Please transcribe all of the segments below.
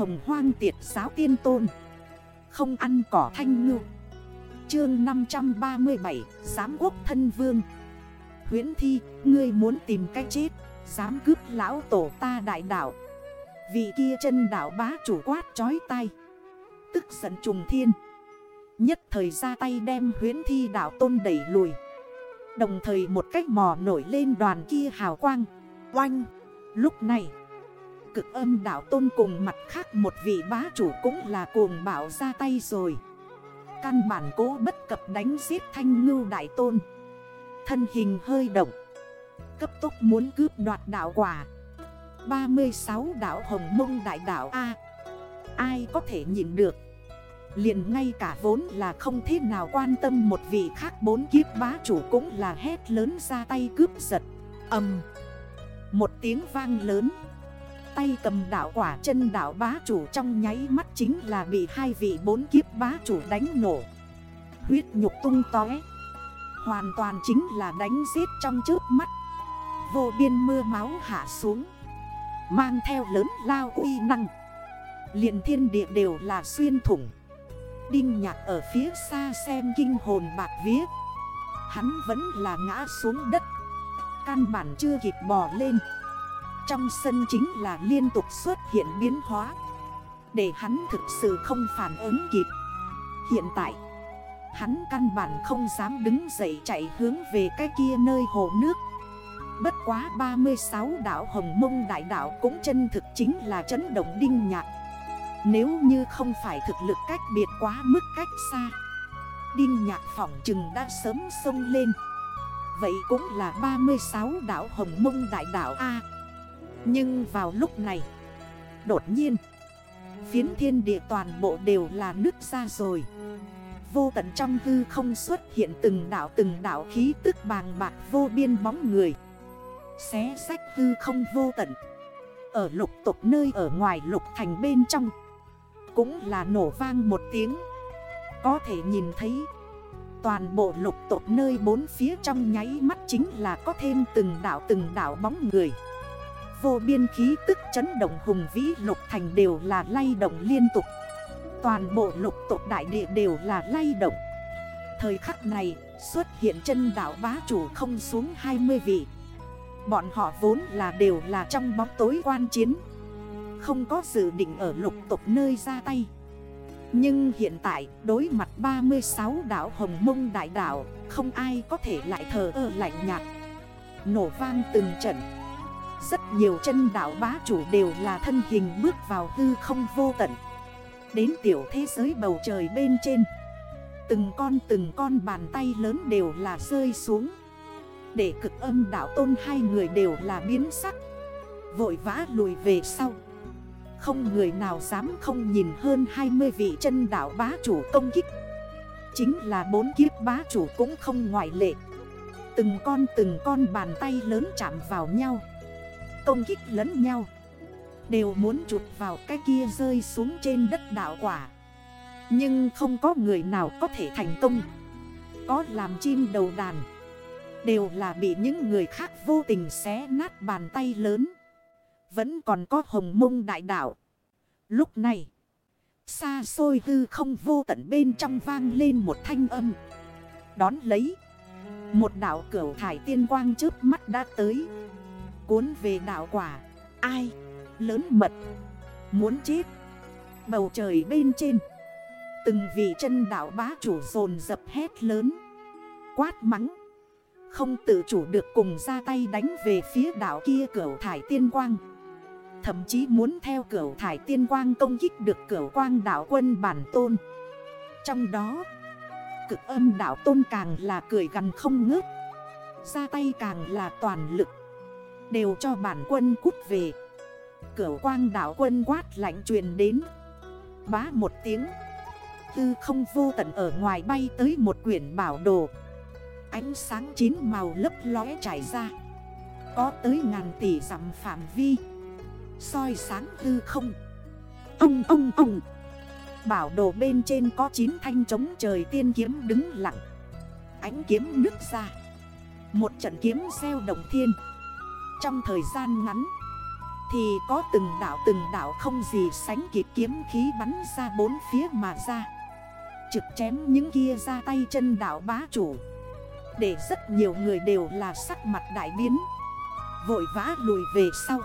hồng hoang tiệt giáo tiên tôn. Không ăn cỏ thanh ngư. Chương 537 Giám quốc thân vương. Huyễn thi, ngươi muốn tìm cách chết Dám cướp lão tổ ta đại đảo Vị kia chân đảo bá chủ quát chói tay Tức giận trùng thiên. Nhất thời ra tay đem huyến thi đảo tôn đẩy lùi. Đồng thời một cách mò nổi lên đoàn kia hào quang. Oanh! Lúc này Cực âm đảo tôn cùng mặt khác một vị bá chủ cũng là cuồng bảo ra tay rồi. Căn bản cố bất cập đánh giết thanh ngưu đại tôn. Thân hình hơi động. Cấp tốc muốn cướp đoạt đảo quả. 36 đảo Hồng Mông Đại đảo A. Ai có thể nhìn được? Liền ngay cả vốn là không thế nào quan tâm một vị khác bốn kiếp bá chủ cũng là hét lớn ra tay cướp giật. Âm Một tiếng vang lớn. Tay cầm đảo quả chân đảo bá chủ trong nháy mắt chính là bị hai vị bốn kiếp bá chủ đánh nổ. Huyết nhục tung tóe. Hoàn toàn chính là đánh giết trong trước mắt. Vô biên mưa máu hạ xuống. Mang theo lớn lao uy năng. Liền thiên địa đều là xuyên thủng. Đinh nhạc ở phía xa xem kinh hồn bạc vía. Hắn vẫn là ngã xuống đất. Căn bản chưa kịp bò lên. Trong sân chính là liên tục xuất hiện biến hóa. Để hắn thực sự không phản ứng kịp. Hiện tại, Hắn căn bản không dám đứng dậy chạy hướng về cái kia nơi hồ nước. Bất quá 36 đảo Hồng Mông Đại đảo cũng chân thực chính là chấn động đinh nhạc. Nếu như không phải thực lực cách biệt quá mức cách xa, Đinh nhạc phỏng chừng đã sớm sông lên. Vậy cũng là 36 đảo Hồng Mông Đại đảo A. Nhưng vào lúc này, Đột nhiên, Phiến thiên địa toàn bộ đều là nước ra rồi. Vô tận trong hư không xuất hiện từng đảo từng đảo khí tức bàng bạc vô biên bóng người. Xé sách hư không vô tận. Ở lục tục nơi ở ngoài lục thành bên trong, Cũng là nổ vang một tiếng. Có thể nhìn thấy, Toàn bộ lục tục nơi bốn phía trong nháy mắt chính là có thêm từng đảo từng đảo bóng người. Vô biên khí tức chấn động hùng vĩ lục thành đều là lay động liên tục. Toàn bộ lục tộc đại địa đều là lay động. Thời khắc này, xuất hiện chân đảo bá chủ không xuống 20 vị. Bọn họ vốn là đều là trong bóng tối quan chiến. Không có dự định ở lục tộc nơi ra tay. Nhưng hiện tại, đối mặt 36 đảo Hồng Mông Đại đảo, Không ai có thể lại thờ ơ lạnh nhạt. Nổ vang từng trận. Rất nhiều chân đảo bá chủ đều là thân hình bước vào hư không vô tận. Đến tiểu thế giới bầu trời bên trên, Từng con từng con bàn tay lớn đều là rơi xuống. Để cực âm đảo tôn hai người đều là biến sắc, Vội vã lùi về sau. Không người nào dám không nhìn hơn 20 vị chân đảo bá chủ công kích. Chính là bốn kiếp bá chủ cũng không ngoại lệ. Từng con từng con bàn tay lớn chạm vào nhau. Công kích lẫn nhau. Đều muốn chụp vào cái kia rơi xuống trên đất đảo quả. Nhưng không có người nào có thể thành công. Có làm chim đầu đàn. Đều là bị những người khác vô tình xé nát bàn tay lớn. Vẫn còn có hồng mông đại đảo. Lúc này, Xa xôi hư không vô tận bên trong vang lên một thanh âm. Đón lấy, Một đảo cửu thải tiên quang trước mắt đã tới. Cuốn về đảo quả. Ai? Lớn mật. Muốn chết. Bầu trời bên trên. Từng vị chân đảo bá chủ dồn dập hét lớn. Quát mắng. Không tự chủ được cùng ra tay đánh về phía đảo kia cửa thải tiên quang. Thậm chí muốn theo cửa thải tiên quang công kích được cửa quang đảo quân bản tôn. Trong đó, Cực âm đảo tôn càng là cười gần không ngớt. Ra tay càng là toàn lực. Đều cho bản quân cút về. Cửu quang đảo quân quát lạnh truyền đến. Bá một tiếng. Tư không vô tận ở ngoài bay tới một quyển bảo đồ. Ánh sáng chín màu lấp lóe trải ra. Có tới ngàn tỷ dặm phạm vi. Soi sáng tư không. Ông ông ông. Bảo đồ bên trên có 9 thanh trống trời tiên kiếm đứng lặng. Ánh kiếm nứt ra. Một trận kiếm xeo đồng thiên. Trong thời gian ngắn, Thì có từng đảo từng đảo không gì sánh kịp kiếm khí bắn ra bốn phía mà ra. Trực chém những kia ra tay chân đảo bá chủ, Để rất nhiều người đều là sắc mặt đại biến, Vội vã lùi về sau.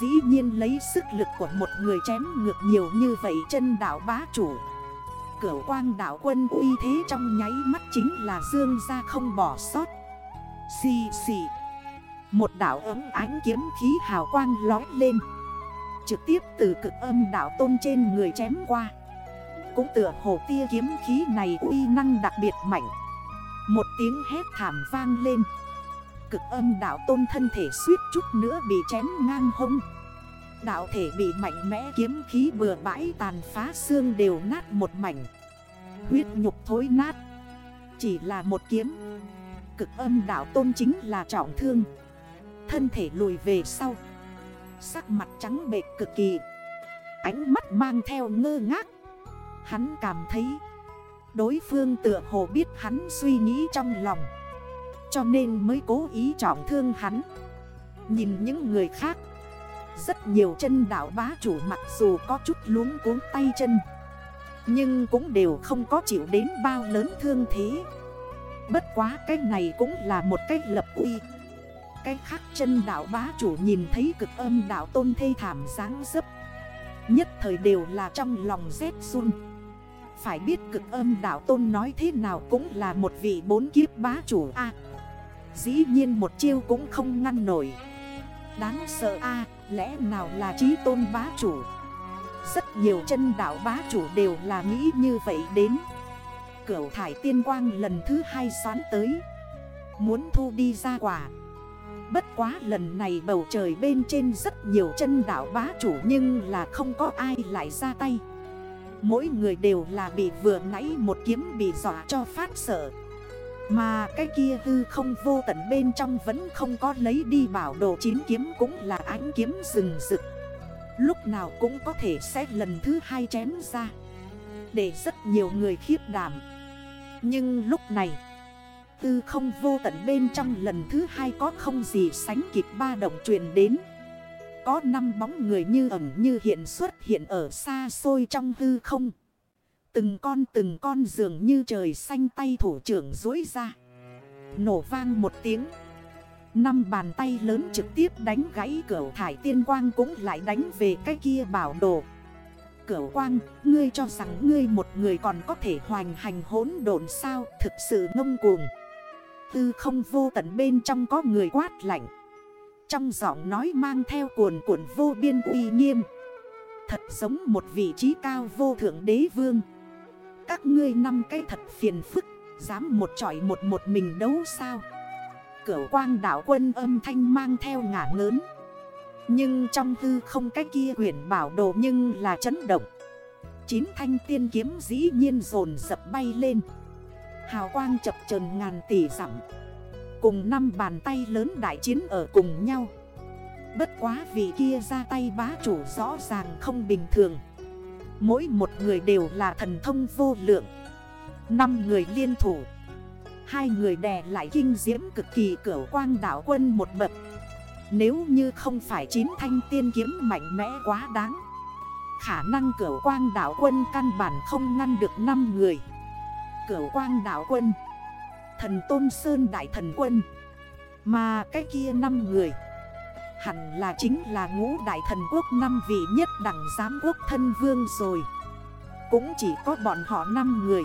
Dĩ nhiên lấy sức lực của một người chém ngược nhiều như vậy chân đảo bá chủ, Cửu quang đảo quân uy thế trong nháy mắt chính là dương ra không bỏ sót. Xì xì một đảo ấm ánh kiếm khí hào quang lói lên. Trực tiếp từ cực âm đảo tôn trên người chém qua. Cũng tựa hồ tia kiếm khí này uy năng đặc biệt mạnh. Một tiếng hét thảm vang lên. Cực âm đảo tôn thân thể suýt chút nữa bị chém ngang hông. Đạo thể bị mạnh mẽ kiếm khí bừa bãi tàn phá xương đều nát một mảnh. Huyết nhục thối nát. Chỉ là một kiếm. Cực âm đảo tôn chính là trọng thương. Thân thể lùi về sau. Sắc mặt trắng bệt cực kỳ. Ánh mắt mang theo ngơ ngác. Hắn cảm thấy Đối phương tựa hồ biết hắn suy nghĩ trong lòng. Cho nên mới cố ý trọng thương hắn. Nhìn những người khác. Rất nhiều chân đảo bá chủ mặc dù có chút luống cuốn tay chân. Nhưng cũng đều không có chịu đến bao lớn thương thế. Bất quá cái này cũng là một cách lập uy. Cái khác chân đảo bá chủ nhìn thấy cực âm đảo tôn thê thảm dáng dấp. Nhất thời đều là trong lòng rét run. Phải biết cực âm đảo tôn nói thế nào cũng là một vị bốn kiếp bá chủ A. Dĩ nhiên một chiêu cũng không ngăn nổi. Đáng sợ A, lẽ nào là trí tôn bá chủ? Rất nhiều chân đảo bá chủ đều là nghĩ như vậy đến. Cửu thải tiên quang lần thứ hai xoán tới. Muốn thu đi ra quả. Bất quá lần này bầu trời bên trên rất nhiều chân đảo bá chủ Nhưng là không có ai lại ra tay. Mỗi người đều là bị vừa nãy một kiếm bị dọa cho phát sợ. Mà cái kia hư không vô tận bên trong vẫn không có lấy đi bảo đồ chín kiếm cũng là ánh kiếm rừng rực. Lúc nào cũng có thể sẽ lần thứ hai chém ra. Để rất nhiều người khiếp đảm. Nhưng lúc này Tư không vô tận bên trong lần thứ hai có không gì sánh kịp ba động truyền đến. Có năm bóng người như ẩm như hiện xuất hiện ở xa xôi trong hư không. Từng con từng con dường như trời xanh tay thủ trưởng dối ra. Nổ vang một tiếng. Năm bàn tay lớn trực tiếp đánh gãy cửa thải tiên quang cũng lại đánh về cái kia bảo đồ. Cửu quang, ngươi cho rằng ngươi một người còn có thể hoành hành hốn độn sao? Thực sự ngông cuồng. Tư không vô tận bên trong có người quát lạnh. Trong giọng nói mang theo cuồn cuộn vô biên uy nghiêm. Thật giống một vị trí cao vô thượng đế vương. Các ngươi năm cái thật phiền phức, Dám một trọi một một mình đấu sao? Cửu quang đảo quân âm thanh mang theo ngả ngớn. Nhưng trong tư không cái kia huyền bảo đồ nhưng là chấn động. Chín thanh tiên kiếm dĩ nhiên dồn dập bay lên. Hào quang chập trần ngàn tỷ dặm. Cùng năm bàn tay lớn đại chiến ở cùng nhau. Bất quá vì kia ra tay bá chủ rõ ràng không bình thường. Mỗi một người đều là thần thông vô lượng. Năm người liên thủ. Hai người đè lại kinh diễm cực kỳ cửu quang đảo quân một bậc. Nếu như không phải chín thanh tiên kiếm mạnh mẽ quá đáng, Khả năng cửu quang đảo quân căn bản không ngăn được 5 người. Cửu quang đảo quân. Thần Tôn Sơn Đại Thần Quân. Mà cái kia 5 người. Hẳn là chính là ngũ đại thần quốc năm vị nhất đẳng giám quốc thân vương rồi. Cũng chỉ có bọn họ 5 người.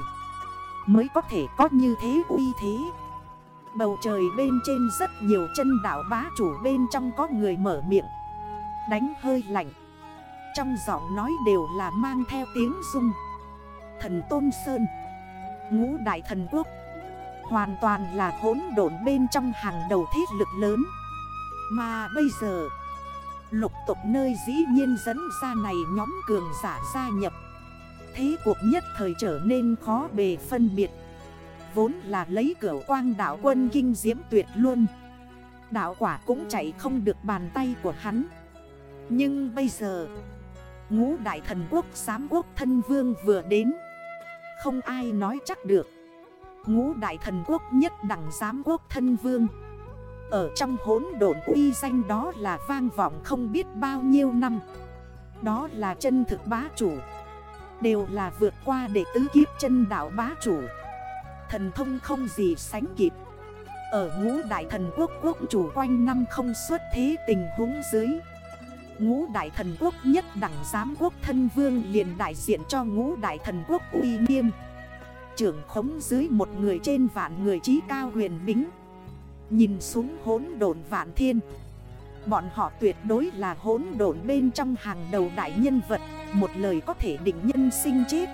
Mới có thể có như thế uy thế. Bầu trời bên trên rất nhiều chân đảo bá chủ bên trong có người mở miệng. Đánh hơi lạnh. Trong giọng nói đều là mang theo tiếng rung. Thần Tôn Sơn. Ngũ Đại Thần Quốc. Hoàn toàn là hỗn độn bên trong hàng đầu thiết lực lớn. Mà bây giờ, Lục tục nơi dĩ nhiên dẫn ra này nhóm cường giả gia nhập. Thế cuộc nhất thời trở nên khó bề phân biệt. Vốn là lấy cửa quang đảo quân kinh diễm tuyệt luôn Đảo quả cũng chạy không được bàn tay của hắn. Nhưng bây giờ, Ngũ đại thần quốc, giám quốc thân vương vừa đến. Không ai nói chắc được. Ngũ đại thần quốc nhất đẳng giám quốc thân vương. Ở trong hốn độn uy danh đó là vang vọng không biết bao nhiêu năm. Đó là chân thực bá chủ. Đều là vượt qua đệ tứ kiếp chân đảo bá chủ. Thần thông không gì sánh kịp. Ở ngũ đại thần quốc quốc chủ quanh năm không xuất thế tình huống dưới Ngũ đại thần quốc nhất đẳng giám quốc thân vương liền đại diện cho ngũ đại thần quốc uy nghiêm. Trưởng khống dưới một người trên vạn người trí cao huyền bính. Nhìn xuống hốn đồn vạn thiên. Bọn họ tuyệt đối là hốn đồn bên trong hàng đầu đại nhân vật. Một lời có thể định nhân sinh chết.